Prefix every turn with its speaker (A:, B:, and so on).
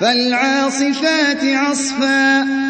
A: فَالْعَاصِفَاتِ عَصْفًا